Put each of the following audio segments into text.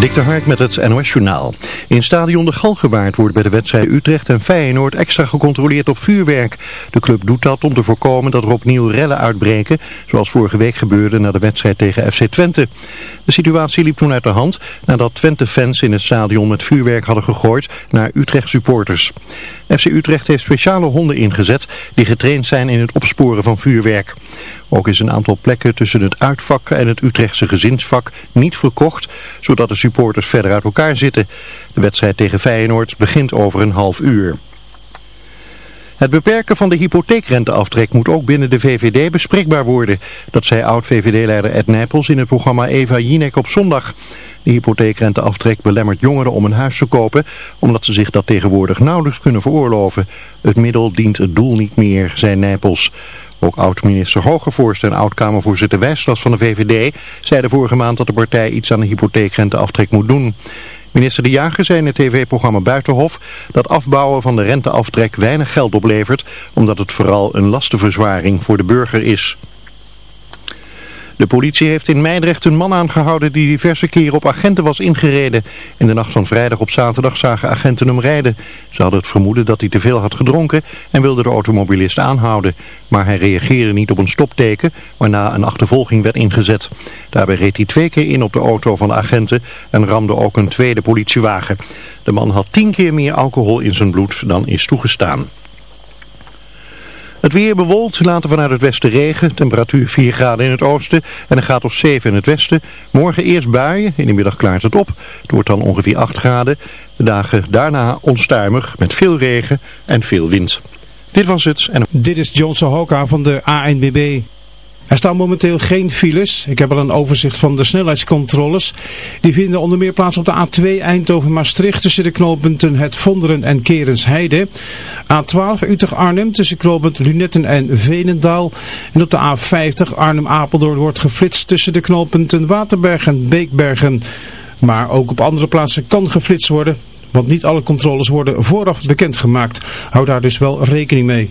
Dik de Hark met het NOS Journaal. In stadion De Galgenwaard wordt bij de wedstrijd Utrecht en Feyenoord extra gecontroleerd op vuurwerk. De club doet dat om te voorkomen dat er opnieuw rellen uitbreken, zoals vorige week gebeurde na de wedstrijd tegen FC Twente. De situatie liep toen uit de hand nadat Twente-fans in het stadion met vuurwerk hadden gegooid naar Utrecht-supporters. FC Utrecht heeft speciale honden ingezet die getraind zijn in het opsporen van vuurwerk. Ook is een aantal plekken tussen het uitvak en het Utrechtse gezinsvak niet verkocht, zodat de supporters verder uit elkaar zitten. De wedstrijd tegen Feyenoord begint over een half uur. Het beperken van de hypotheekrenteaftrek moet ook binnen de VVD bespreekbaar worden. Dat zei oud-VVD-leider Ed Nijpels in het programma Eva Jinek op zondag. De hypotheekrenteaftrek belemmert jongeren om een huis te kopen, omdat ze zich dat tegenwoordig nauwelijks kunnen veroorloven. Het middel dient het doel niet meer, zei Nijpels. Ook oud-minister Hogevorst en oud-Kamervoorzitter Wijslas van de VVD zeiden vorige maand dat de partij iets aan de hypotheekrenteaftrek moet doen. Minister De Jager zei in het tv-programma Buitenhof dat afbouwen van de renteaftrek weinig geld oplevert, omdat het vooral een lastenverzwaring voor de burger is. De politie heeft in Meidrecht een man aangehouden die diverse keren op agenten was ingereden. In de nacht van vrijdag op zaterdag zagen agenten hem rijden. Ze hadden het vermoeden dat hij te veel had gedronken en wilden de automobilist aanhouden. Maar hij reageerde niet op een stopteken, waarna een achtervolging werd ingezet. Daarbij reed hij twee keer in op de auto van de agenten en ramde ook een tweede politiewagen. De man had tien keer meer alcohol in zijn bloed dan is toegestaan. Het weer bewolkt, later vanuit het westen regen, temperatuur 4 graden in het oosten en een graad of 7 in het westen. Morgen eerst buien, in de middag klaart het op. Het wordt dan ongeveer 8 graden. De dagen daarna onstuimig met veel regen en veel wind. Dit was het. En... Dit is John Sohoka van de ANBB. Er staan momenteel geen files. Ik heb al een overzicht van de snelheidscontroles. Die vinden onder meer plaats op de A2 Eindhoven-Maastricht tussen de knooppunten Het Vonderen en Kerensheide. A12 Utrecht-Arnhem tussen knooppunt Lunetten en Venendaal. En op de A50 Arnhem-Apeldoorn wordt geflitst tussen de knooppunten Waterberg en Beekbergen. Maar ook op andere plaatsen kan geflitst worden. Want niet alle controles worden vooraf bekendgemaakt. Hou daar dus wel rekening mee.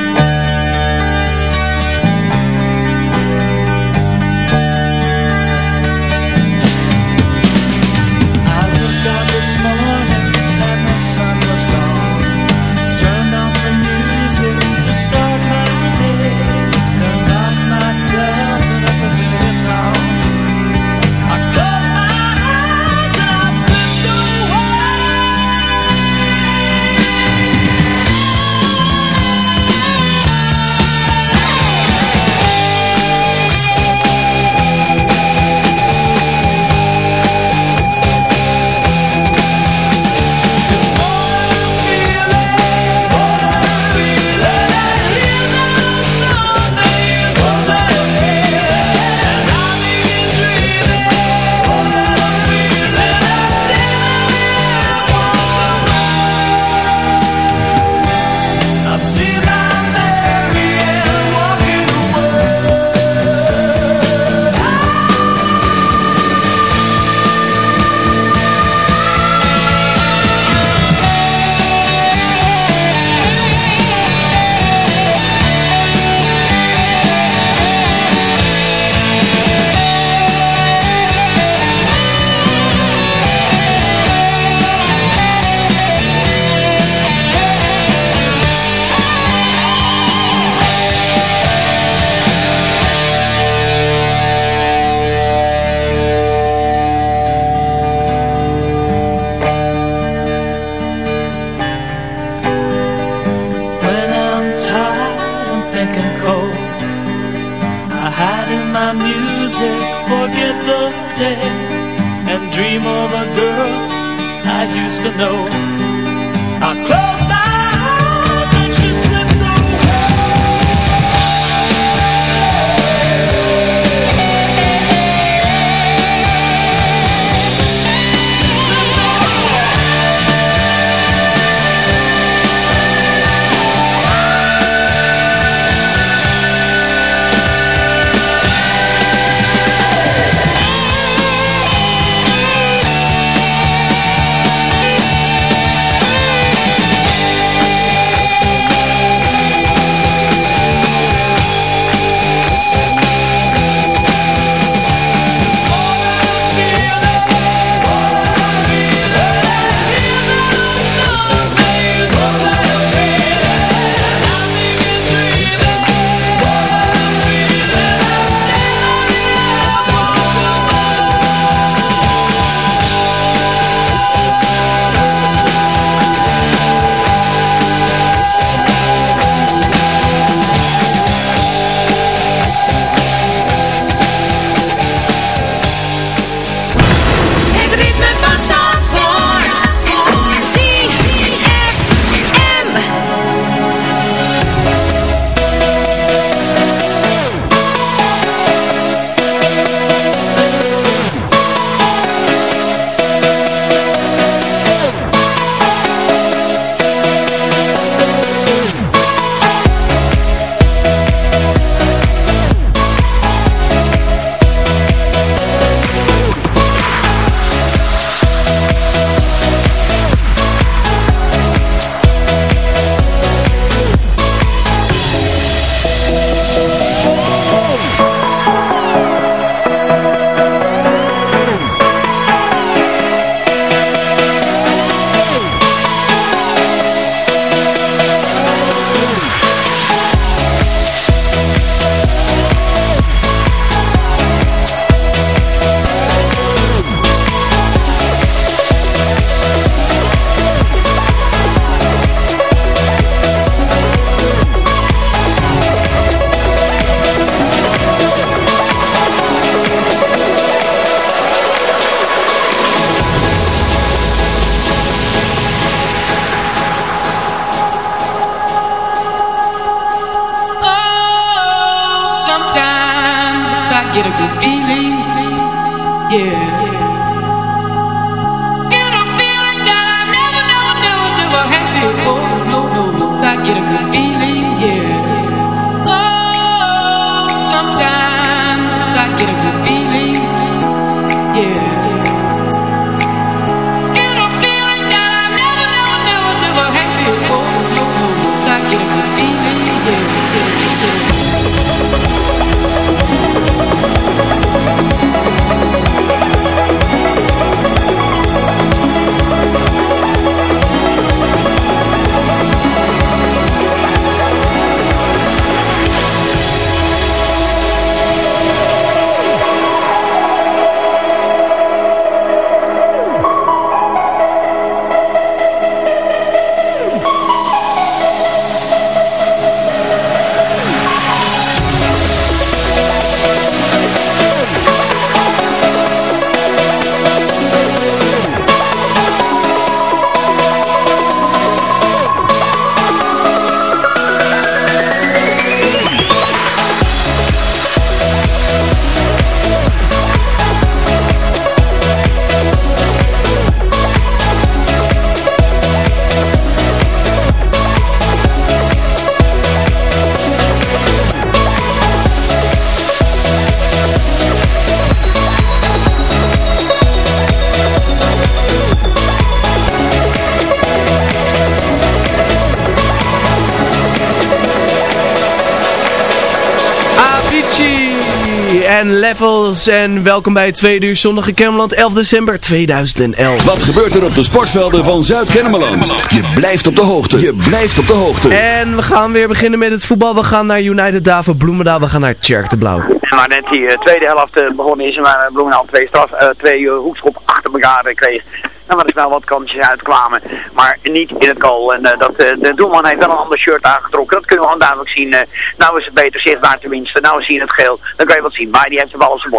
En welkom bij het tweede uur zondag in Kermeland 11 december 2011. Wat gebeurt er op de sportvelden van Zuid-Kennemerland? Je blijft op de hoogte. Je blijft op de hoogte. En we gaan weer beginnen met het voetbal. We gaan naar United Daven Bloemendaal. We gaan naar Tjerk de Blauw. Maar net die eh, tweede helft eh, begonnen is, maar Bloemendaal twee, straf, eh, twee eh, hoekschop achter elkaar eh, kreeg. En waar er snel wat kantjes uitkwamen. Maar niet in het goal. En dat, de doelman heeft wel een ander shirt aangetrokken. Dat kunnen we gewoon duidelijk zien. nou is het beter zichtbaar tenminste. Nou is hij in het geel. Dan kan je wat zien. Maar die heeft de bal op zijn.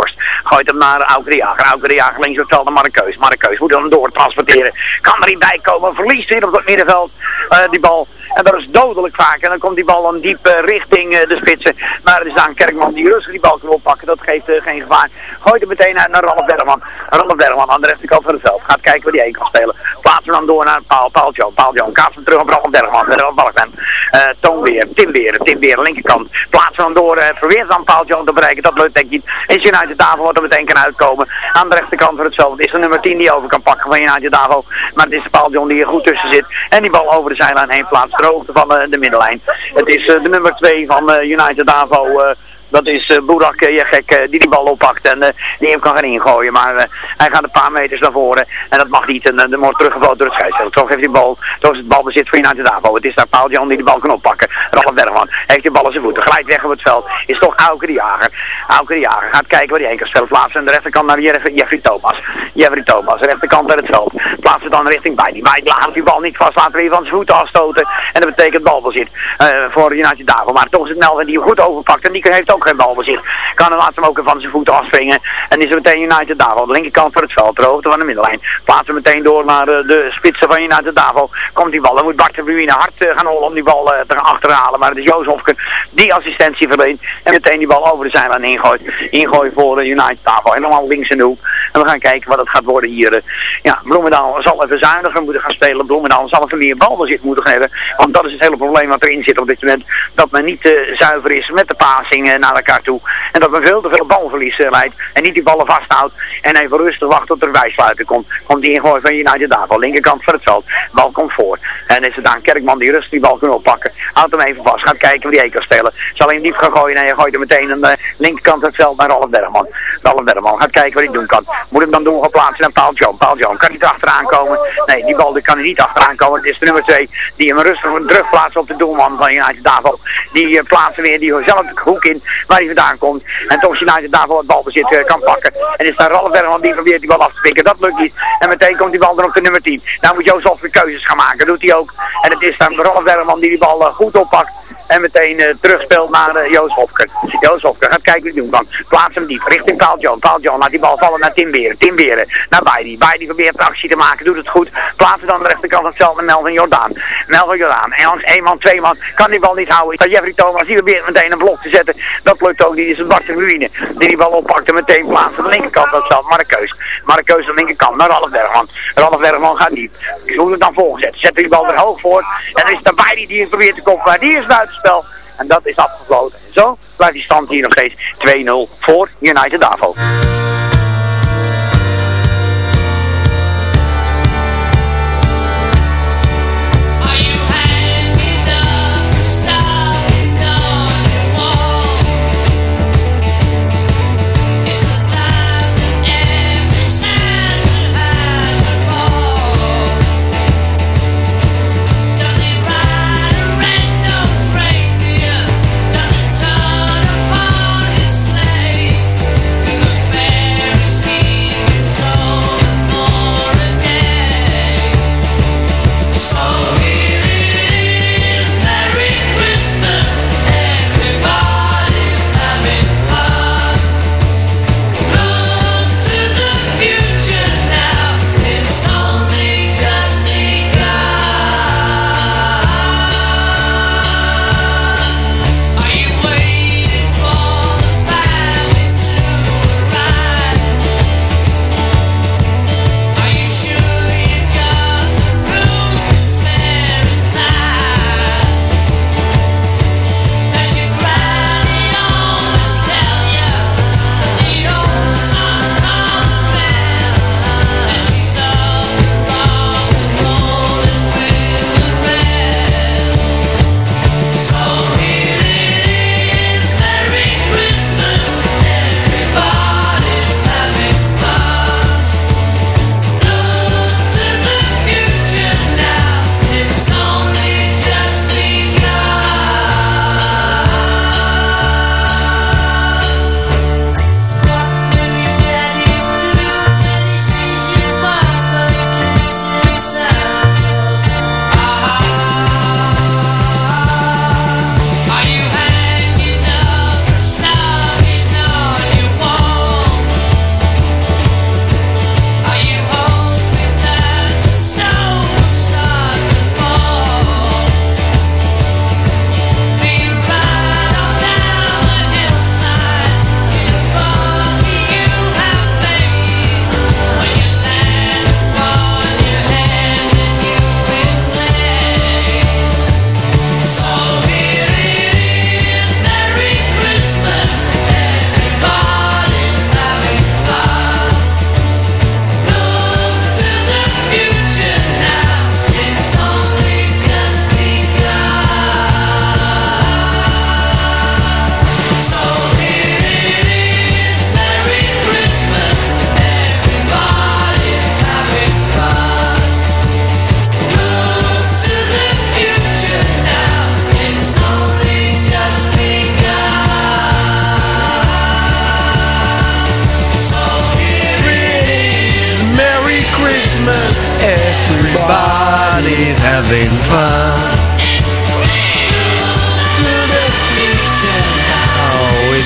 Gooit hem naar Auke de Jager. Auke de Jager links op het veld naar Markeus. Markeus moet hem doortransporteren. Kan er niet bij komen. Verliest weer op het middenveld die bal. En dat is dodelijk vaak. En dan komt die bal dan diep richting de spitsen. Maar het is aan Kerkman die rustig die bal kan oppakken. Dat geeft geen gevaar. Gooit hem meteen naar Ralf Bergman. Ralf Bergman aan de rechterkant van het veld. Gaat kijken waar die heen kan spelen. Dan door naar Paul, Paul John. Paul John kaatst hem terug op Ralf Bergman. Met Ralf Bergman. Uh, Toon weer. Tim weer. Tim weer. Linkerkant. Plaatsen hem door. Uh, probeert dan Paul te bereiken. Dat lukt denk ik niet. Is United Davo wat er meteen kan uitkomen. Aan de rechterkant van het veld. is de nummer 10 die over kan pakken van United Davo. Maar het is Paul John die er goed tussen zit. En die bal over de zijlijn heen plaatst. De hoogte van de middenlijn. Het is de nummer 2 van United Davo. Dat is uh, Boerak uh, gek, uh, die die bal oppakt en die hem kan gaan ingooien. Maar hij gaat een paar meters naar voren en dat mag niet. En dan wordt teruggevloten door het scheidsrechter. Toch heeft hij bal, toch is het balbezit voor United Davo. Het is daar Paul Jan die de bal kan oppakken. Ralf Bergman heeft die bal aan zijn voeten. Glijdt weg op het veld. Is toch Auke de Jager. Auke de Jager gaat kijken waar hij heen kan spelen. Plaatsen aan de rechterkant naar Jeffrey Thomas. Jeffrey Thomas, rechterkant naar het veld. Plaatsen dan richting bij die. Laat die bal niet vast. We weer van zijn voeten afstoten. En dat betekent balbezit voor United Davo. Maar toch is het Melvin die hem goed overpakt. En die heeft ook geen balbezit. Kan laat hem ook van zijn voeten afspringen. En is er meteen United Davo. De linkerkant van het veld. De hoogte van de middenlijn. Plaatsen meteen door naar de, de spitsen van United Davo. Komt die bal. Dan moet Bart de Bruine hard uh, gaan hollen om die bal uh, te achterhalen. Maar het is Joost Hofken die assistentie verleent. En meteen die bal over de zijlijn ingooit. Ingooit voor United Davo. Helemaal links in de hoek. En we gaan kijken wat het gaat worden hier. ja, Bloemendaal zal even zuiniger moeten gaan spelen. Bloemendaal zal even meer balbezit moeten hebben. Want dat is het hele probleem wat erin zit op dit moment. Dat men niet zuiver is met de passing naar elkaar toe. En dat men veel te veel balverlies uh, leidt. En niet die ballen vasthoudt. En even rustig wacht tot er bijsluiten komt. Komt die ingooi van United Davo. Linkerkant van het veld. Bal komt voor. En is het dan Kerkman die rustig die bal kan oppakken. Houdt hem even vast. Gaat kijken wie hij kan spelen. Zal hij hem diep gaan gooien. En je gooit hem meteen aan de linkerkant het veld naar Ralf Bergman. Ralf Bergman gaat kijken wat hij doen kan. Moet hem dan doen gaan plaatsen naar Paul John. Paul John kan niet achteraan komen. Nee, die bal die kan hij niet achteraan komen. Het is de nummer 2 die hem rustig terugplaatst op de doelman van United Davo. Die uh, plaatsen weer die zelf de hoek in waar hij vandaan komt. En toch United daarvoor het balbezit uh, kan pakken. En is daar Ralf Bergman die probeert die bal af te pikken. Dat lukt niet. En meteen komt die bal dan op de nummer 10. Nou moet Joost weer keuzes gaan maken. Dat doet hij ook. En het is dan Ralf Bergman die die bal uh, goed oppakt. En meteen uh, terugspeelt naar uh, Joost Hofker. Joost Hofker gaat kijken wat hij kan. Plaats hem diep richting Paul John. Paul John laat die bal vallen naar Tim Beren. Tim Beren naar Baidi. Baidi probeert actie te maken. Doet het goed. Plaatst hem dan aan de rechterkant het naar Melvin Jordaan. Melvin Jordaan. En langs één man, twee man kan die bal niet houden. Dat Jeffrey Thomas. Die probeert meteen een blok te zetten. Dat lukt ook niet. Is het Bart Ruine. Die die bal oppakt en meteen plaatst aan de linkerkant het veld. Markeus. Markeus aan de linkerkant naar Ralf Bergman. Ralf Bergman gaat niet. Dus hoe het dan volgezet. Zet die bal er hoog voor. En is het Baidi die het probeert te koppen. Maar die is En dat is afgefloten. Zo blijft die stand hier nog steeds 2-0 voor United Davo.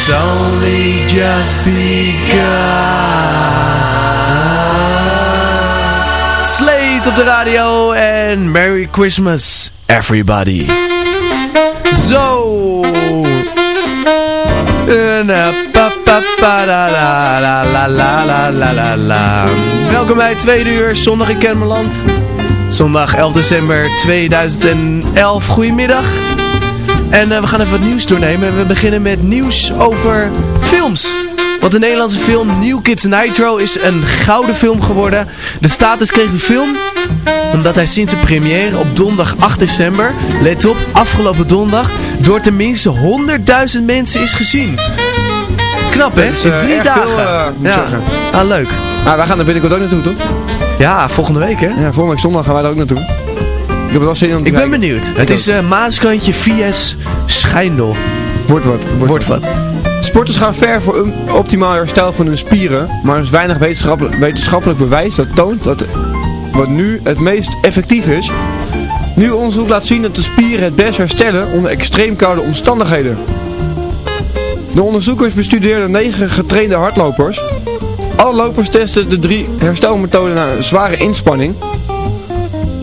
It's only just begun. Slate op de radio en Merry Christmas, everybody. Zo. Welkom bij Tweede Uur, zondag in Kennemerland. Zondag 11 december 2011. Goedemiddag. En eh, we gaan even wat nieuws doornemen. We beginnen met nieuws over films. Want de Nederlandse film New Kids Nitro is een gouden film geworden. De status kreeg de film omdat hij sinds de première op donderdag 8 december, let op, afgelopen donderdag, door tenminste 100.000 mensen is gezien. Knap hè? In eh, drie dagen. veel, eh, moet ik ja. zeggen. Ah, leuk. Maar wij gaan er binnenkort ook naartoe, toch? Ja, volgende week hè? Ja, volgende week zondag gaan wij er ook naartoe. Ik heb wel zin in om te Ik ben benieuwd. Het is eh Maaskantje vs Schijndel. Wordt wat. Wordt, Wordt wat. Sporters gaan ver voor een optimaal herstel van hun spieren, maar er is weinig wetenschappelijk, wetenschappelijk bewijs dat toont dat wat nu het meest effectief is. Nieuw onderzoek laat zien dat de spieren het best herstellen onder extreem koude omstandigheden. De onderzoekers bestudeerden negen getrainde hardlopers. Alle lopers testen de drie herstelmethoden na een zware inspanning.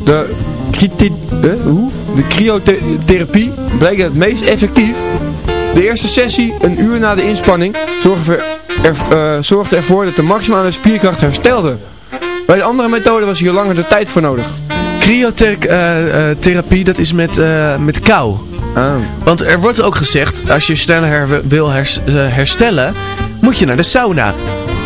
De, eh, hoe? de cryotherapie bleek het meest effectief. De eerste sessie, een uur na de inspanning, zorgde, er, eh, zorgde ervoor dat de maximale spierkracht herstelde. Bij de andere methode was hier langer de tijd voor nodig. Cryotherapie, dat is met, met kou. Ah. Want er wordt ook gezegd, als je sneller her- wil hers- herstellen, moet je naar de sauna.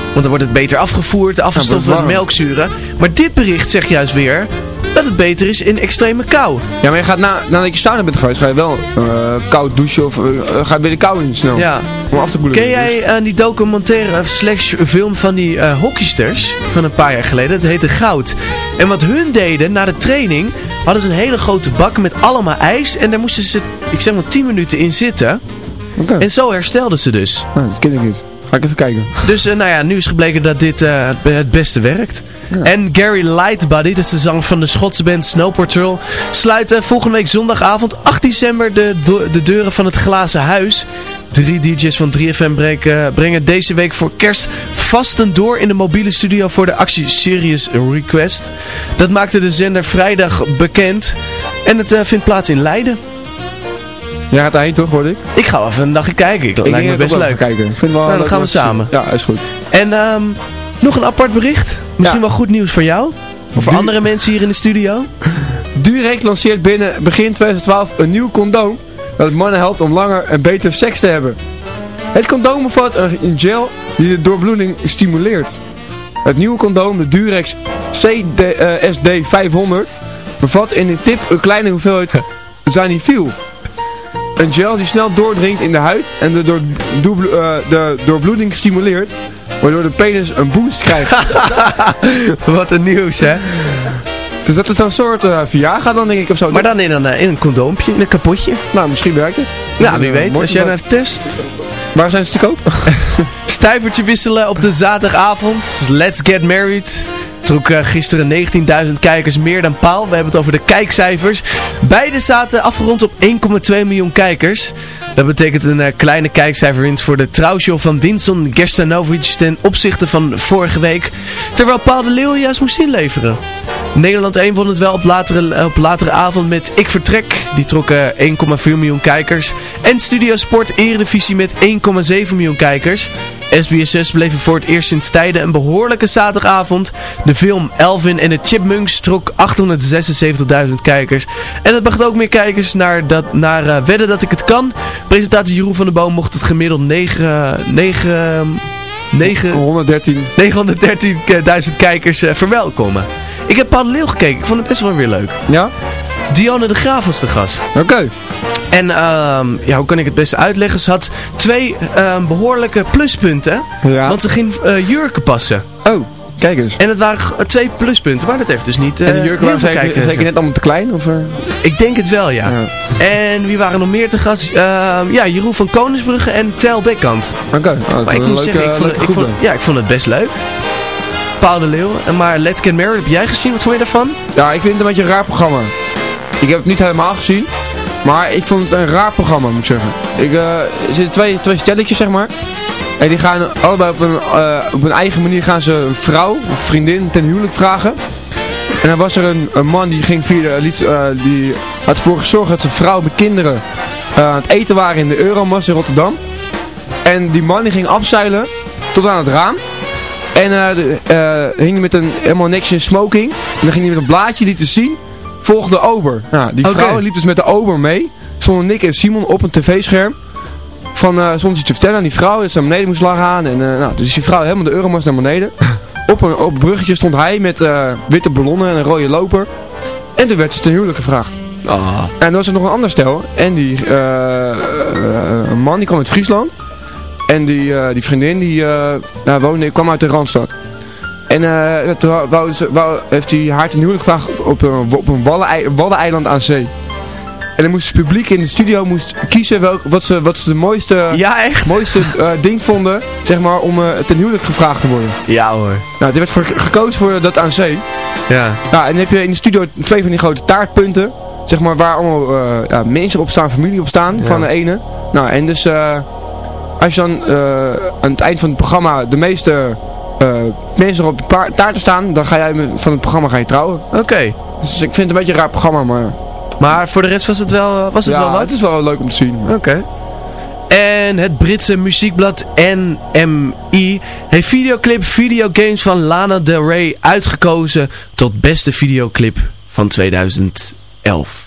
Want dan wordt het beter afgevoerd, de van warm. melkzuren. Maar dit bericht zegt juist weer dat het beter is in extreme kou. Ja, maar je gaat na, nadat je sauna bent geweest, ga je wel eh, koud douchen of eh, ga je weer de kou in snel. Ja. Om af te koelen. Ken jij eh, die documentaire slash film van die eh hockeysters van een paar jaar geleden? Dat heette Goud. En wat hun deden na de training, hadden ze een hele grote bak met allemaal ijs. En daar moesten ze, ik zeg maar 10 minuten in zitten. En zo herstelden ze dus. Nou, dat ken ik niet. Ga ik even kijken. Dus eh, nou ja, nu is gebleken dat dit eh, het be- het beste werkt. En Gary Lightbody, dat is de zanger van de Schotse band Snow Patrol, sluit eh, volgende week zondagavond 8 december de, de deuren van het Glazen Huis. Drie DJ's van 3FM breken- brengen deze week voor kerst vasten door in de mobiele studio voor de actie Serious Request. Dat maakte de zender vrijdag bekend. En het vindt plaats in Leiden. Jij gaat daarheen toch, hoor ik? Ik ga wel even een dagje kijken. Dat ik lijkt me best ik leuk. kijken. Ik vind het wel Nou, dan gaan we zien. samen. Ja, is goed. En ehm, nog een apart bericht. Misschien Ja. wel goed nieuws voor jou. Of voor Du- andere mensen hier in de studio. Durex lanceert binnen begin 2012 een nieuw condoom dat mannen helpt om langer en beter seks te hebben. Het condoom bevat een gel die de doorbloeding stimuleert. Het nieuwe condoom, de Durex CD, eh, SD 500, bevat in de tip een kleine hoeveelheid Zanifil. Een gel die snel doordringt in de huid en de, door, eh, de doorbloeding stimuleert, waardoor de penis een boost krijgt. Wat een nieuws, hè? dus dat is een soort eh Viagra dan denk ik of zo. Maar dan in een, eh, in een condoompje, in een kapotje. Nou, misschien werkt het. Ja, wie weet. Als jij nou even test. Waar zijn ze te koop? Stuivertje wisselen op de zaterdagavond. Let's get married. Trok eh, gisteren 19.000 kijkers meer dan paal. We hebben het over de kijkcijfers. Beide zaten afgerond op 1,2 miljoen kijkers. Dat betekent een eh, kleine kijkcijferwinst voor de trouwshow van Winston Gerstanovic ten opzichte van vorige week. Terwijl Paul de Leeuw juist moest inleveren. Nederland 1 won het wel op latere, op latere avond met Ik Vertrek. Die trok eh, 1,4 miljoen kijkers. En Studio Sport Eredivisie met 1,7 miljoen kijkers. SBS6 bleef er voor het eerst sinds tijden een behoorlijke zaterdagavond. De film Elvin en de Chipmunks trok 876.000 kijkers. En dat bracht ook meer kijkers naar, dat, naar eh, Wedden dat ik het kan. Presentatie Jeroen van der Boom mocht het gemiddeld 9... 9 9 113. 913.000 kijkers eh, verwelkomen. Ik heb Paul Leeuw gekeken. Ik vond het best wel weer leuk. Ja? Dionne de Graaf was de gast. Oké. En ehm, ja, hoe kan ik het best uitleggen? Ze had twee ehm, behoorlijke pluspunten. Ja. Want ze ging eh, jurken passen. Oh, kijk eens. En het waren twee pluspunten, maar dat heeft dus niet eh en de jurken heel waren zeker, zeker net allemaal te klein? Of, eh? Ik denk het wel, ja. Ja. En wie waren nog meer te gast? Ehm, ja, Jeroen van Koningsbrugge en Tel Bekkant. Oké, oh, dat Maar ik een moet leuke, zeggen, ik vond, ik ja, ik vond het best leuk. Paul de Leeuw. En Maar Let's Get Married, heb jij gezien? Wat vond je daarvan? Ja, ik vind het een beetje een raar programma. Ik heb het niet helemaal gezien. Maar ik vond het een raar programma, moet ik zeggen. Ik, eh, er zitten twee, twee stelletjes, zeg maar. En die gaan allebei op een, eh, op een eigen manier gaan ze een vrouw, een vriendin, ten huwelijk vragen. En dan was er een, een man die ging via de, liet, eh, die had ervoor gezorgd dat zijn vrouw met kinderen eh, aan het eten waren in de Euromast in Rotterdam. En die man die ging afzeilen tot aan het raam. En eh de- eh, hing met een helemaal netjes in smoking. En dan ging hij met een blaadje die te zien. Volgde de ober. Nou, die vrouw liep dus met de ober mee. Stonden Nick en Simon op een tv-scherm. Van eh stond iets te vertellen aan die vrouw. Dat ze naar beneden moest gaan. En, eh, nou, dus die vrouw helemaal de Euromast naar beneden. op, een, op een bruggetje stond hij met eh, witte ballonnen en een rode loper. En toen werd ze ten huwelijk gevraagd. Ah. En dan was er nog een ander stel. En die, een man die kwam uit Friesland. En die, die vriendin die woonde, kwam uit de Randstad. En eh, toen wou- wou heeft hij haar ten huwelijk gevraagd op een, op een waddenei- waddeneiland aan zee. En dan moest het publiek in de studio moest kiezen welk, wat, ze, wat ze de mooiste, Ja, echt? mooiste eh, ding vonden zeg maar, om eh, ten huwelijk gevraagd te worden. Ja hoor. Nou, er werd voor, gekozen voor dat aan zee. Ja. Ja, en dan heb je in de studio twee van die grote taartpunten. Zeg maar waar allemaal eh, ja, mensen op staan, familie op staan van de ene. Nou, en dus als je dan aan het eind van het programma de meeste mensen op de taarten staan, dan ga jij met- van het programma ga je trouwen. Oké. Dus ik vind het een beetje een raar programma, maar Maar voor de rest was het wel, was het ja, wel wat? het is wel leuk om te zien. Oké. En het Britse muziekblad NME heeft videoclip Videogames van Lana Del Rey uitgekozen tot beste videoclip van 2011.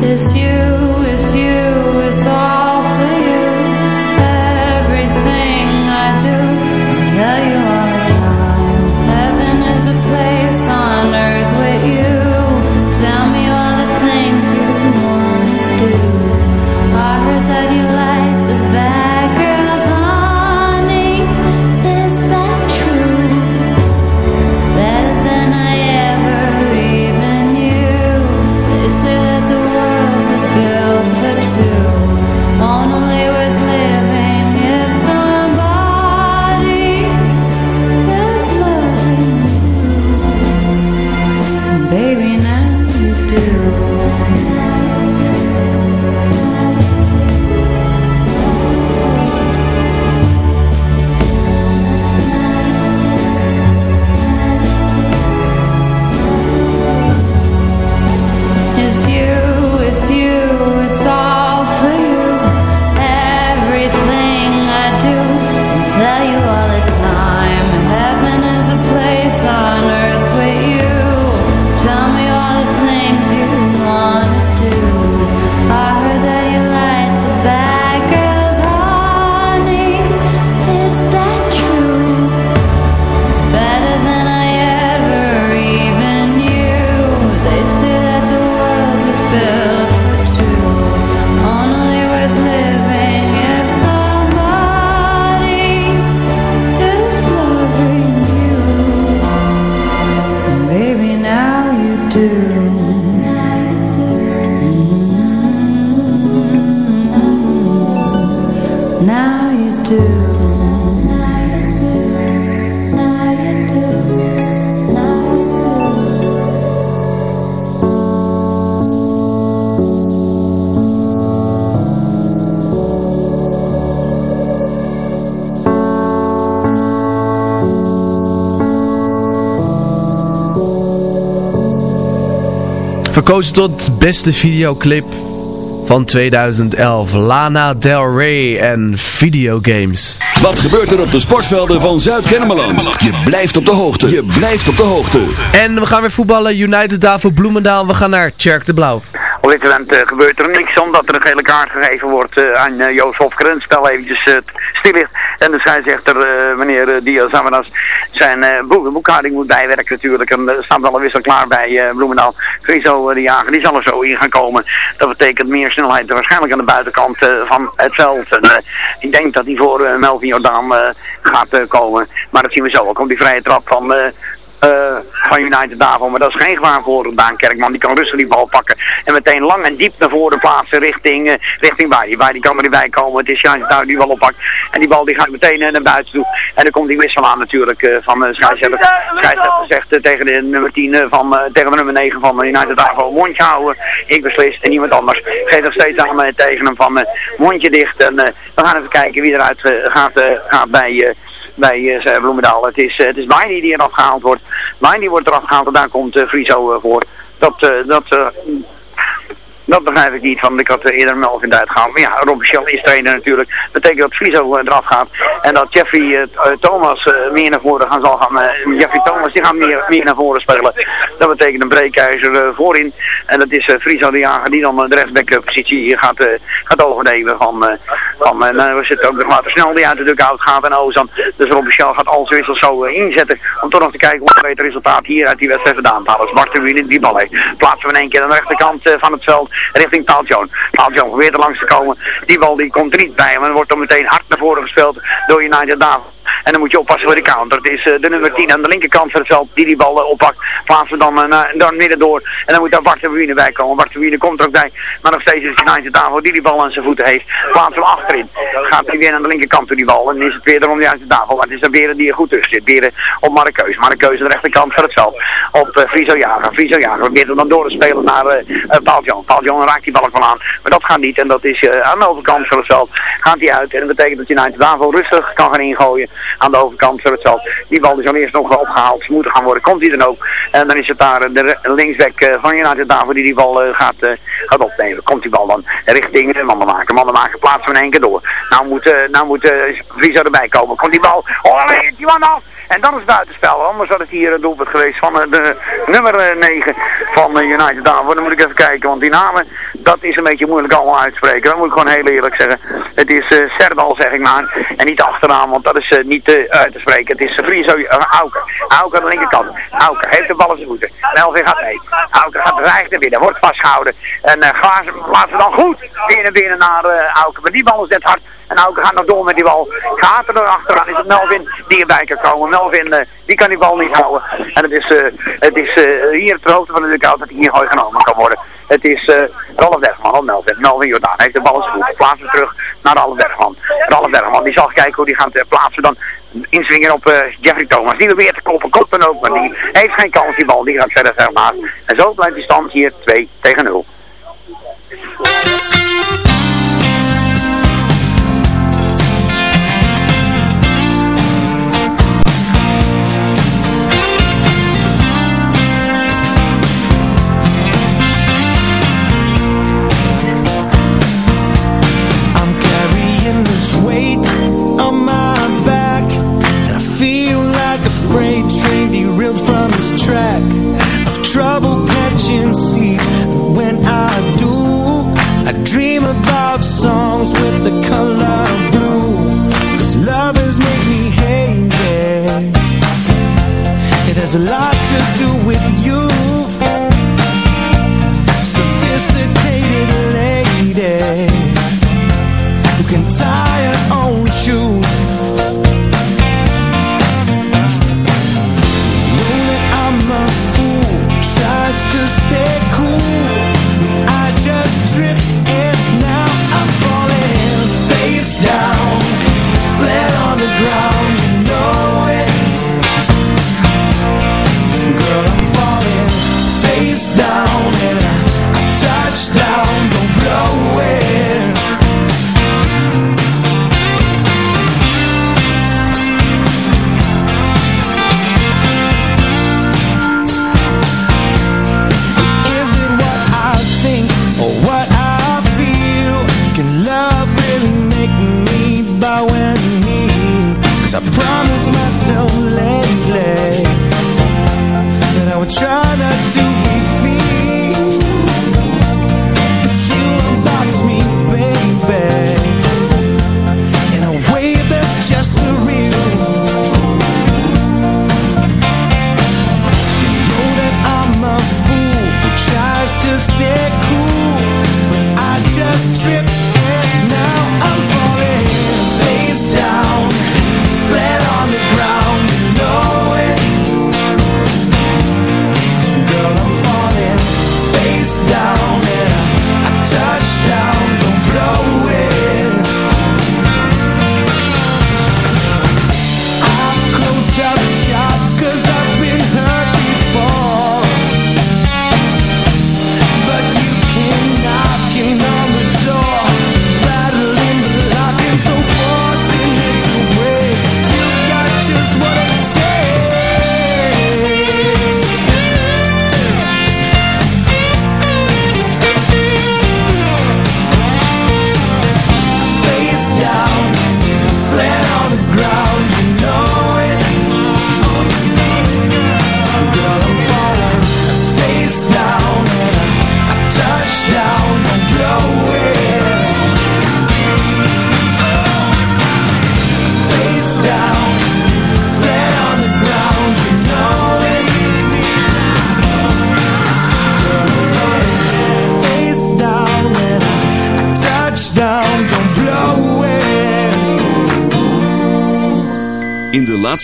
It's you, Verkozen tot beste videoclip van 2011. Lana Del Rey en videogames. Wat gebeurt er op de sportvelden van Zuid-Kennemerland? Je blijft op de hoogte. Je blijft op de hoogte. En we gaan weer voetballen. United Davo Bloemendaal. We gaan naar Tjerk de Blauw. Op dit moment eh, gebeurt er niks omdat er een gele kaart gegeven wordt eh, aan uh, Joost Hofker. Het spel eventjes stil ligt. En de scheidsrechter, eh, meneer uh, Diaz Amaras, zijn eh, boek boekhouding moet bijwerken natuurlijk. En er staat al wissel klaar bij eh, Bloemendaal. Eh, de jager, die zal er zo in gaan komen. Dat betekent meer snelheid waarschijnlijk aan de buitenkant eh, van het veld. En, eh, ik denk dat hij voor eh, Melvin Jordaan eh, gaat eh, komen. Maar dat zien we zo. Er komt die vrije trap van... eh, eh, van United daarvoor. Maar dat is geen gevaar voor Daan Kerkman. Die kan rustig die bal pakken. En meteen lang en diep naar voren plaatsen richting, uh, richting. Baai die kan er niet bij komen. Het is United daar die bal oppakt. En die bal die gaat meteen uh, naar buiten toe. En dan komt die wissel aan natuurlijk uh, van uh, scheidsrechter. Scheidsrechter zegt tegen de nummer 10 van, tegen de nummer 9 van United daarvoor. Mondje houden. Ik beslis en niemand anders. Geeft nog steeds aan tegen hem van mondje dicht. En we gaan even kijken wie eruit gaat, gaat bij bij uh, Bloemendaal. Het is, uh, het is Maini die eraf gehaald wordt. Maini wordt eraf gehaald en daar komt uh, Friso voor. Dat, dat, dat begrijp ik niet, want ik had eerder Melvin uitgehaald. Maar ja, Rob Michel is trainer natuurlijk. Dat betekent dat Friso eraf gaat. En dat Jeffrey Thomas meer naar voren gaan zal gaan. Jeffrey Thomas die gaat meer, meer naar voren spelen. Dat betekent een breekijzer voorin. En dat is Friso de Jager die dan de rechtsback-positie gaat, gaat overnemen van... van nou, we zitten ook nog later snel die uit de dugout gaat en Ozan. Dus Rob Michel gaat al zijn wissels zo inzetten. Om toch nog te kijken hoe een beter resultaat hier uit die wedstrijd vandaan te halen. De Wien die bal heeft. Plaatsen we in één keer aan de rechterkant van het veld richting Taaltjoon. Taaltjoon probeert er langs te komen. Die bal die komt er niet bij, maar wordt dan meteen hard naar voren gespeeld door United David. En dan moet je oppassen voor de counter. Het is uh, de nummer 10 aan de linkerkant van het veld die die bal oppakt. Plaatsen dan uh, dan midden door. En dan moet daar Bart de Wiener bij komen. Bart de Wiener komt er ook bij. Maar nog steeds is het United Davo die die bal aan zijn voeten heeft. Plaatsen hem achterin. Gaat hij weer aan de linkerkant toe die bal. En dan is het weer erom United Davo. Maar het is dan Beren die er goed tussen zit. Beren op Markeus. Markeus aan de rechterkant van het veld. Op uh, Friso Jager. Friso Jager probeert hem dan door te spelen naar uh, Paul John. Paul John raakt die bal wel aan. Maar dat gaat niet. En dat is aan de overkant van het veld. Gaat hij uit. En dat betekent dat United Davo rustig kan gaan ingooien aan de overkant van het veld. Die bal is al eerst nog opgehaald. Moeten gaan worden. Komt hij dan ook. En dan is het daar de linksback van United Davo die die bal uh, gaat, gaat opnemen. Komt die bal dan richting uh, Mandenmaker. Mandenmaker plaatsen we in één keer door. Nou moet, nou moet Friso erbij komen. Komt die bal. Oh, dan die man af. En dan is buitenspel. Anders had het hier een doelpunt geweest van de nummer 9 van United Davo. Dan moet ik even kijken. Want die namen, dat is een beetje moeilijk allemaal uit te spreken. Dat moet ik gewoon heel eerlijk zeggen. Het is Serdal zeg ik maar. En niet achteraan, want dat is niet uit te spreken. Het is Friso Auker. Auker aan de linkerkant. Auker heeft de bal in zijn voeten. Melvin gaat mee. Auker gaat dreigt binnen. Wordt vastgehouden. En uh, Glazen dan goed binnen binnen naar Auker. Maar die bal is net hard. En Auker gaat nog door met die bal. Gaat er nog achteraan. Is het Melvin die erbij kan komen. Melvin uh, die kan die bal niet houden. En het is, het is hier ter hoogte van de dugout dat hij hier gooi genomen kan worden. Het is uh, Ralf Bergman, oh Melvin. Melvin Jordaan heeft de bal voeten. Plaatsen terug naar Ralf Bergman. Ralf Bergman die zal kijken hoe die gaat plaatsen dan inswingen op uh, Jeffrey Thomas. Die probeert te koppen, kopt ook, maar die heeft geen kans die bal. Die gaat verder ver naast. En zo blijft die stand hier 2 tegen 0.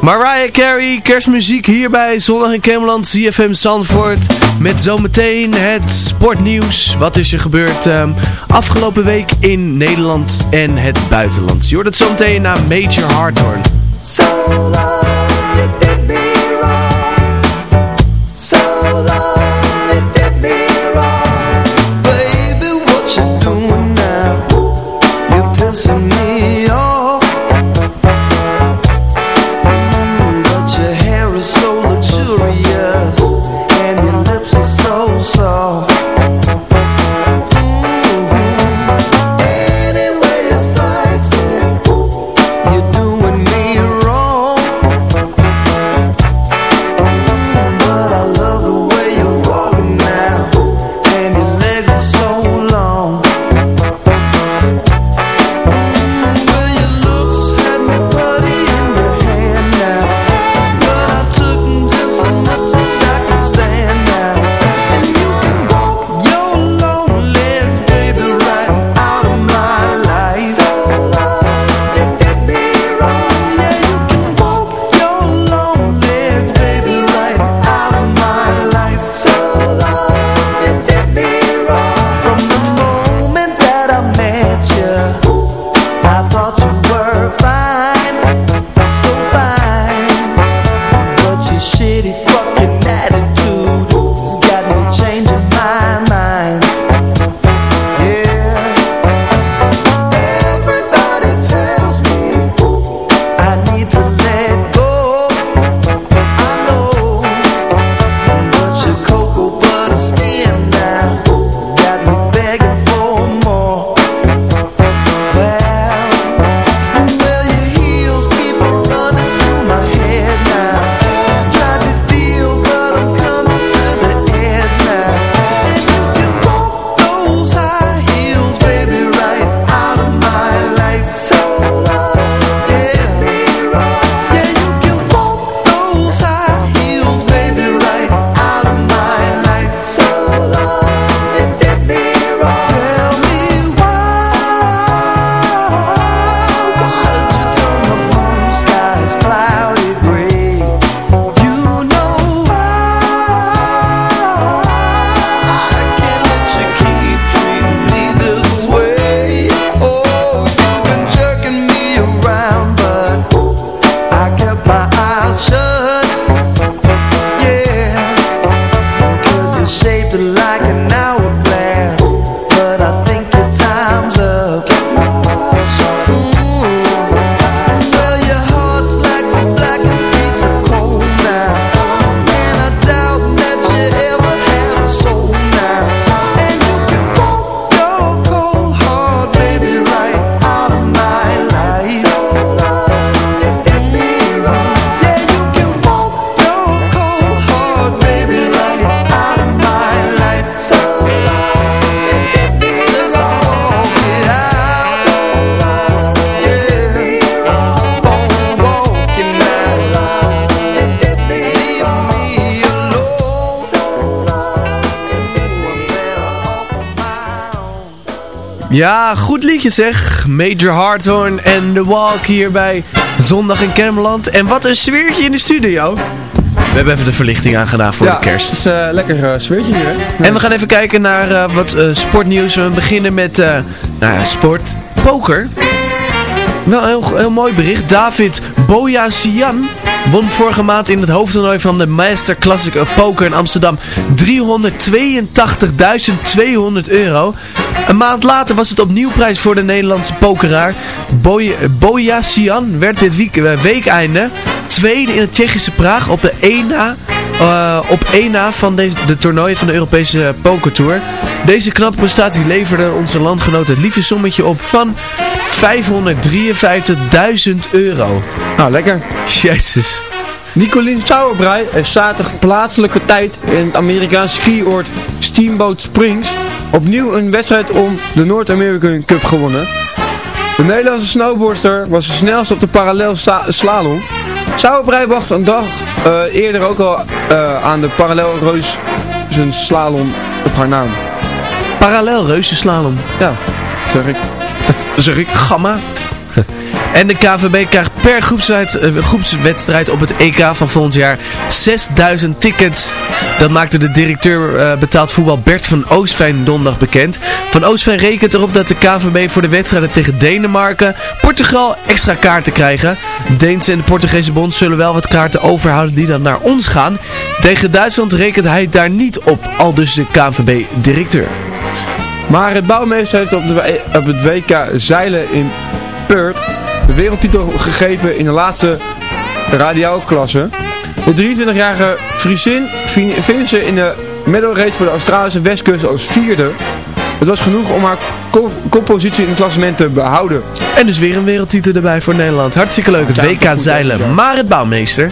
Mariah Carey, kerstmuziek hier bij Zondag in Cameland, ZFM Zandvoort. Met zometeen het sportnieuws. Wat is er gebeurd ehm, afgelopen week in Nederland en het buitenland. Je hoort het zometeen naar Major Hardhorn. So liedje zeg. Major Hardhorn en The Walk hier bij Zondag in Kermeland. En wat een sfeertje in de studio. We hebben even de verlichting aangedaan voor ja, de kerst. het is eh, lekker eh, sfeertje hier, hè? En we gaan even kijken naar eh, wat sportnieuws. We beginnen met nou ja, sport. Poker. Wel een heel, heel mooi bericht. David Boyasian won vorige maand in het hoofdtoernooi van de Master Classic of Poker in Amsterdam 382.200 euro. Een maand later was het opnieuw prijs voor de Nederlandse pokeraar. Boy, Boyasian werd dit week, eh, weekeinde tweede in het Tsjechische Praag op de 1 eh, op één na van deze, de toernooien van de Europese Pokertour. Deze knappe prestatie leverde onze landgenoot het lieve sommetje op van 553.000 euro. Nou, lekker. Jezus. Nicolien Sauerbrei heeft zaterdag plaatselijke tijd in het Amerikaanse skioord Steamboat Springs opnieuw een wedstrijd om de Noord-American Cup gewonnen. De Nederlandse snowboardster was de snelste op de parallel slalom. Sauerbrei bracht een dag eh, eerder ook al eh, aan de parallel reus zijn slalom op haar naam. Parallel reuzenslalom. Ja, zeg ik. Dat zeg ik. Gamma. En de KVB krijgt per groepswedstrijd, eh, groepswedstrijd op het EK van volgend jaar 6000 tickets. Dat maakte de directeur eh, betaald voetbal Bert van Oostveen donderdag bekend. Van Oostveen rekent erop dat de KVB voor de wedstrijden tegen Denemarken, Portugal extra kaarten krijgen. De Deense en de Portugese bond zullen wel wat kaarten overhouden die dan naar ons gaan. Tegen Duitsland rekent hij daar niet op, al dus de KVB-directeur. Maar het bouwmeester heeft op, de, op het WK zeilen in Perth de wereldtitel gegrepen in de laatste radiaalklasse. De 23-jarige Friesin fin- finishte in de medal race voor de Australische westkust als vierde. Het was genoeg om haar ko- koppositie in het klassement te behouden. En dus weer een wereldtitel erbij voor Nederland. Hartstikke leuk, het WK zeilen. Maar het bouwmeester.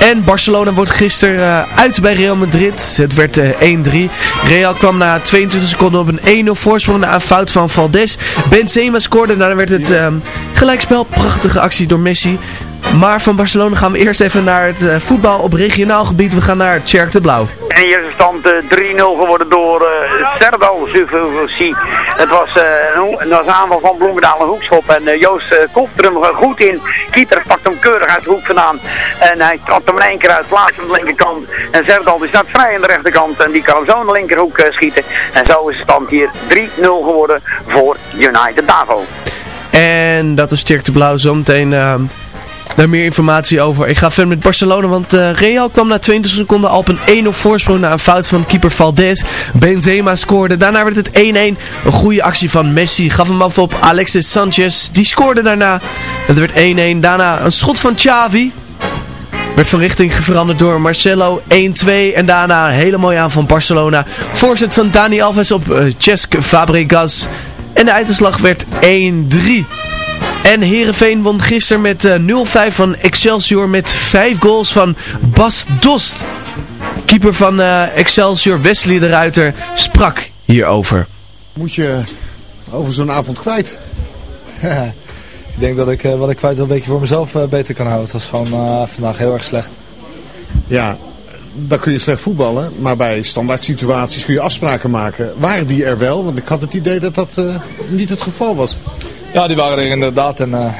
En Barcelona wordt gisteren eh, uit bij Real Madrid. Het werd eh, 1-3. Real kwam na 22 seconden op een 1-0 voorsprong na een fout van Valdes. Benzema scoorde, daarna werd het ehm, gelijkspel. Prachtige actie door Messi. Maar van Barcelona gaan we eerst even naar het eh, voetbal op regionaal gebied. We gaan naar Tjerk de Blauw. In eerste stand eh, 3-0 geworden door uh, Serdal Suvusi. Het was eh, een, ho- het was een aanval van Bloemendaal een hoekschop. En eh, Joost uh, kopte hem er goed in. Keeper pakt hem keurig uit de hoek vandaan. En hij trapt hem in één keer uit. Plaatst hem aan de linkerkant. En Serdal die staat vrij aan de rechterkant. En die kan hem zo aan de linkerhoek eh, schieten. En zo is de stand hier 3-0 geworden voor United Davo. En dat is Tjerk de Blauw. Zometeen ehm, daar meer informatie over. Ik ga verder met Barcelona, want eh, Real kwam na 20 seconden al op een 1-0 voorsprong na een fout van keeper Valdes. Benzema scoorde. Daarna werd het 1-1. Een goede actie van Messi. Gaf hem af op Alexis Sanchez. Die scoorde daarna. Het werd 1-1. Daarna een schot van Xavi. Werd van richting veranderd door Marcelo 1-2. En daarna hele mooie aan van Barcelona. Voorzet van Dani Alves op uh, Fabregas. En de eindslag werd 1-3. En Heerenveen won gisteren met eh, 0-5 van Excelsior met 5 goals van Bas Dost. Keeper van eh, Excelsior, Wesley de Ruiter, sprak hierover. Moet je over zo'n avond kwijt? ik denk dat ik eh, wat ik kwijt wel een beetje voor mezelf eh, beter kan houden. Het was gewoon eh, vandaag heel erg slecht. Ja, dan kun je slecht voetballen, maar bij standaard situaties kun je afspraken maken. Waren die er wel? Want ik had het idee dat dat eh, niet het geval was. Ja, die waren er inderdaad. En, eh,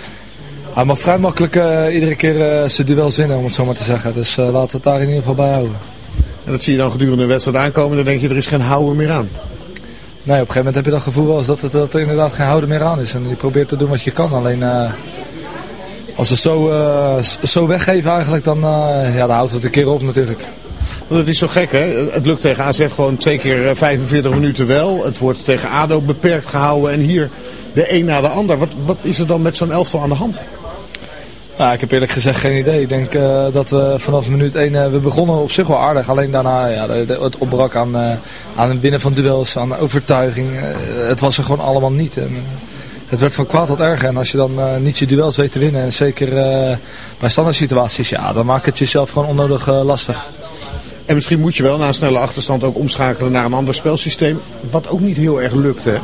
hij mag vrij makkelijk eh, iedere keer zijn duels winnen, om het zo maar te zeggen. Dus laten we het daar in ieder geval bij houden. En dat zie je dan gedurende de wedstrijd aankomen. Dan denk je, er is geen houden meer aan. Nee, op een gegeven moment heb je dat gevoel wel eens dat, het, dat er inderdaad geen houden meer aan is. En je probeert te doen wat je kan. Alleen als we het zo, eh, zo weggeven eigenlijk, dan, eh, ja, dan houdt het een keer op natuurlijk. Want het is zo gek, hè? Het lukt tegen AZ gewoon twee keer eh, 45 minuten wel. Het wordt tegen ADO beperkt gehouden. En hier de een na de ander. Wat, wat is er dan met zo'n elftal aan de hand? Nou, ik heb eerlijk gezegd geen idee. Ik denk eh, dat we vanaf minuut 1, we begonnen op zich wel aardig. Alleen daarna, ja, het opbrak aan, eh, aan het winnen van duels, aan overtuiging. eh, het was er gewoon allemaal niet. En, eh, het werd van kwaad tot erger. En als je dan eh, niet je duels weet te winnen, en zeker eh, bij standaard situaties, ja, dan maakt het jezelf gewoon onnodig eh, lastig. En misschien moet je wel na een snelle achterstand ook omschakelen naar een ander spelsysteem. Wat ook niet heel erg lukt, hè?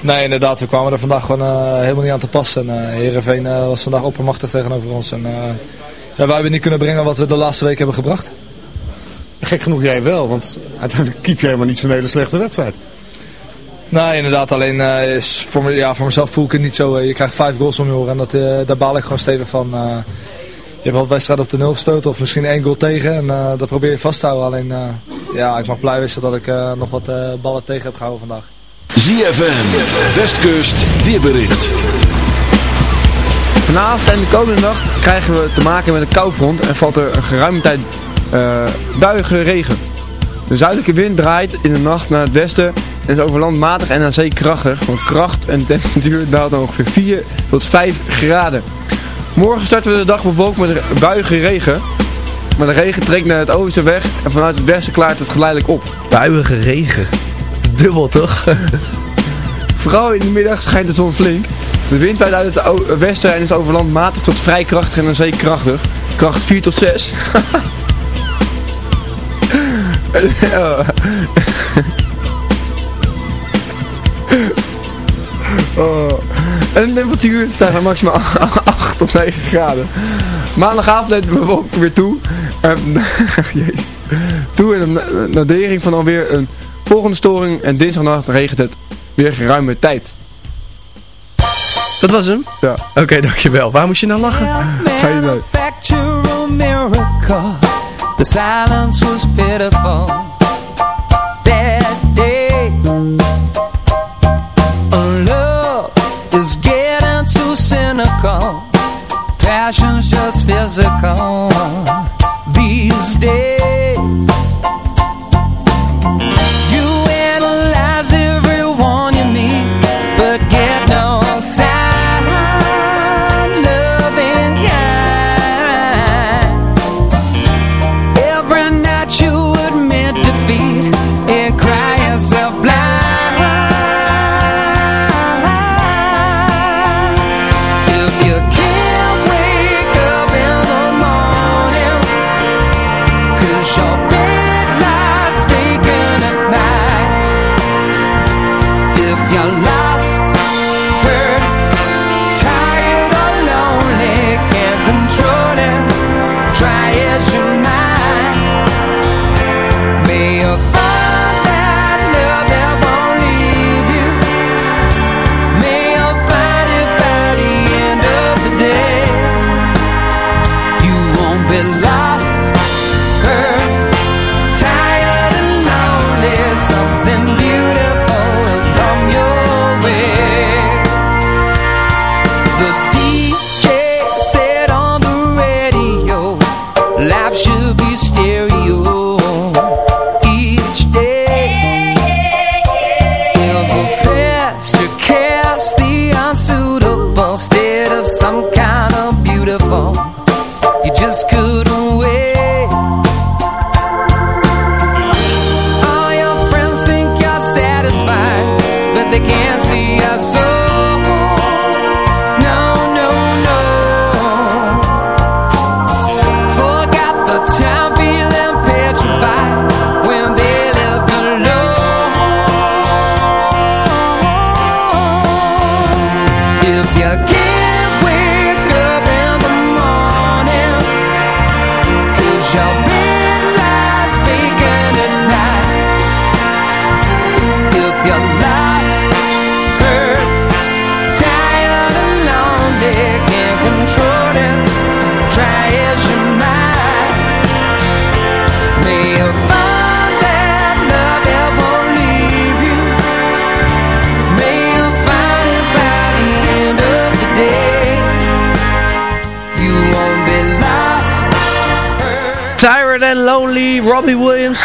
Nee, inderdaad. We kwamen er vandaag gewoon helemaal niet aan te passen. En Heerenveen was vandaag oppermachtig tegenover ons. En ja, wij hebben niet kunnen brengen wat we de laatste week hebben gebracht. Gek genoeg jij wel, want uiteindelijk keep je helemaal niet zo'n hele slechte wedstrijd. Nee, inderdaad. Alleen eh, is voor, me, ja, voor mezelf voel ik het niet zo. Eh, je krijgt vijf goals om je oren en dat, eh, daar baal ik gewoon stevig van. Eh, je hebt wel wedstrijden op de nul gespeeld of misschien één goal tegen. En eh, dat probeer je vast te houden. Alleen eh, ja, ik mag blij wezen dat ik eh, nog wat eh, ballen tegen heb gehouden vandaag. ZFM, Westkust, weerbericht. Vanavond en de komende nacht krijgen we te maken met een koufront en valt er een geruime tijd uh, buiige regen. De zuidelijke wind draait in de nacht naar het westen en is over land matig en aan zee krachtig. Van kracht en temperatuur daalt dan ongeveer 4 tot 5 graden. Morgen starten we de dag bewolkt met buiige regen. Maar de regen trekt naar het oosten weg en vanuit het westen klaart het geleidelijk op. Buiige regen. Dubbel toch? Vooral in de middag schijnt de zon flink. De wind waait uit het westen en is over land matig tot vrij krachtig en aan zee krachtig. Kracht 4 tot 6. oh. En de temperatuur stijgt naar maximaal 8 tot 9 graden. Maandagavond neemt de bewolking weer toe. En, jezus. Toe in een nadering van alweer een volgende storing. En dinsdagnacht regent het weer geruime tijd. Dat was hem? Ja. Oké, dankjewel. Waar moest je nou lachen? Ga je miracle. The silence was pitiful.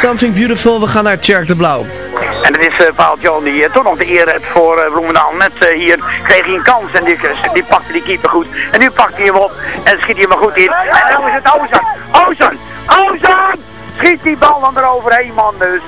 Something Beautiful. We gaan naar Tjerk de Blauw. En het is uh, Paul John die eh, toch nog de eer heeft voor uh. Net hier kreeg hij een kans en die, die pakte die keeper goed. En nu pakt hij hem op en schiet hij hem goed in. En dan is het Ozan. Ozan! Ozan! Schiet die bal dan eroverheen man. Dus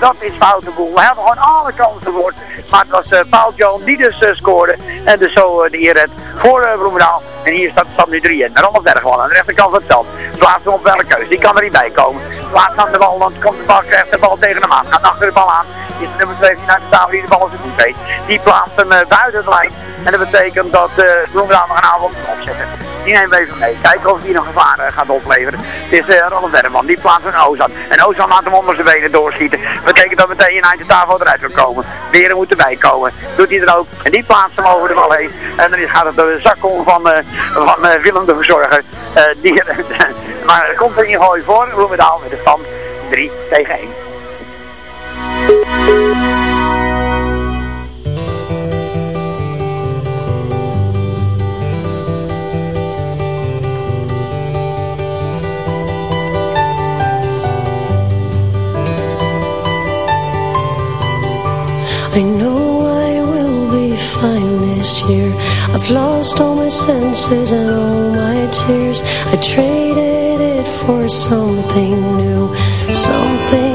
dat is foute boel. We hebben gewoon alle kansen voor. Maar het was Paul John die dus scoorde. En dus zo de eer heeft voor Bloemendaal. En hier staat, staat nu 3 in. Bergwal aan de rechterkant van het veld. Plaatst hem op welke keus. Die kan er niet bij komen. Plaatst aan de bal, dan komt de bal, krijgt de bal tegen hem aan. Gaat achter de bal aan. Is de nummer 2 die naar de tafel die de bal zijn voet heeft. Die plaatst hem uh, buiten de lijn. En dat betekent dat uh, Bloemendaal nog een opzetten. Die neemt even mee. Kijken of die nog gevaar uh, gaat opleveren. Het is uh, Rolf Bergman. Die plaatst een Ozan. En Ozan laat hem onder zijn benen doorschieten. betekent dat meteen een de tafel eruit kan komen. Beren moet erbij komen. Doet hij er ook. En die plaatst hem over de bal heen. En dan gaat het de zakkom van, uh, van Willem de Verzorger. Die, maar er komt er in gooi voor. Bloemendaal met de stand 3 tegen 1. This year. I've lost all my senses and all my tears. I traded it for something new, something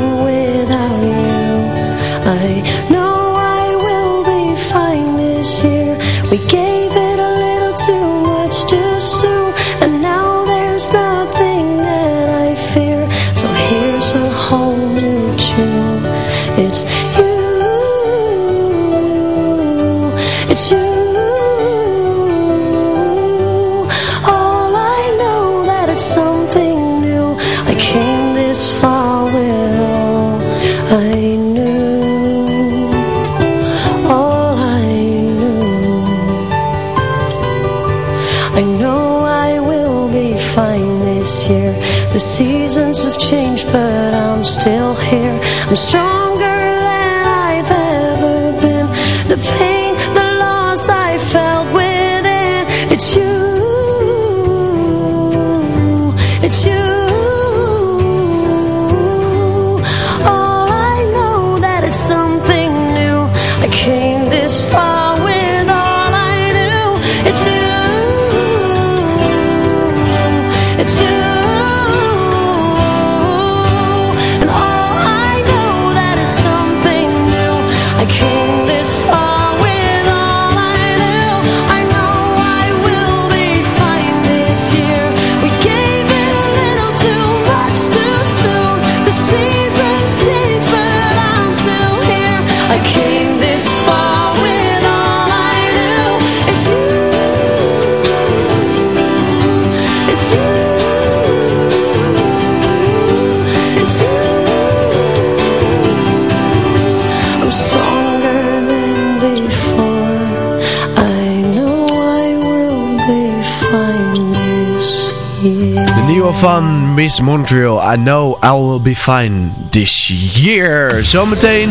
Miss Montreal. I know I will be fine this year. Zometeen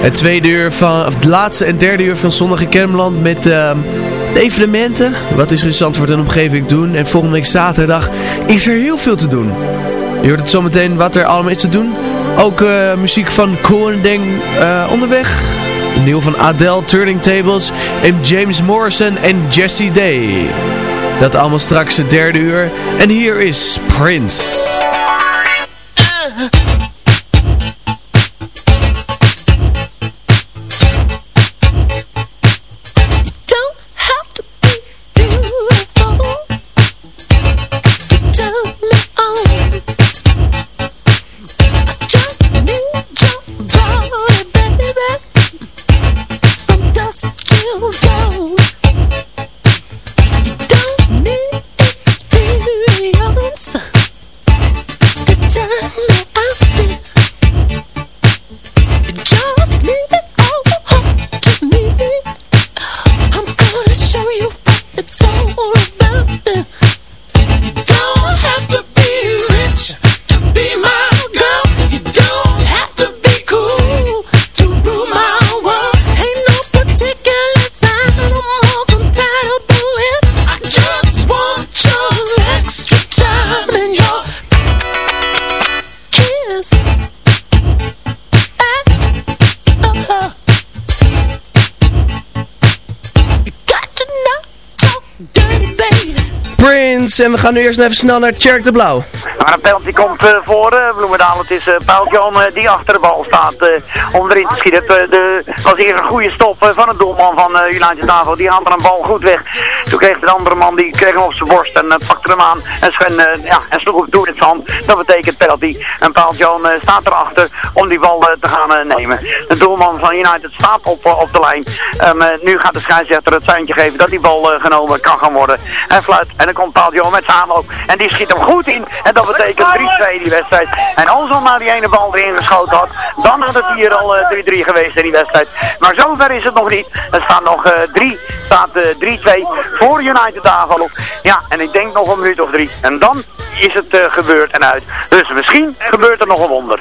het tweede uur van, of laatste en derde uur van Zondag in Kermeland met ehm, de evenementen. Wat is er in Zandvoort en omgeving doen. En volgende week zaterdag is er heel veel te doen. Je hoort het zometeen wat er allemaal is te doen. Ook eh, muziek van Cool en Deng eh, onderweg. De nieuwe van Adele, Turning Tables en James Morrison en Jesse Day. Dat allemaal straks het derde uur. En hier is Prince. En we gaan nu eerst even snel naar Tjerk de Blauw. Maar een penalty komt eh, voor eh, Bloemendaal. Het is uh, eh, die achter de bal staat om erin te schieten. Het was eerst een goede stop van het doelman van uh, United Tafel. Die haalde een bal goed weg. Kreeg de andere man, die kreeg hem op zijn borst en eh, pakte hem aan. En, schen, eh, ja, en sloeg hem toe in het zand. Dat betekent penalty. En Pijltjan eh, staat erachter om die bal te gaan nemen. De doelman van United staat op, op de lijn. Nu gaat de scheidsrechter het seintje geven dat die bal genomen kan gaan worden. Hij fluit en dan komt Pijltjan met zijn aanloop. En die schiet hem goed in. En dat betekent 3-2 die wedstrijd. En als al maar die ene bal erin geschoten had, dan had het hier al eh, 3-3 geweest in die wedstrijd. Maar zover is het nog niet. Er staan nog eh, drie, staat eh, 3-2 voor United Davalop. Ja, en ik denk nog een minuut of drie. En dan is het eh, gebeurd en uit. Dus misschien gebeurt er nog een wonder.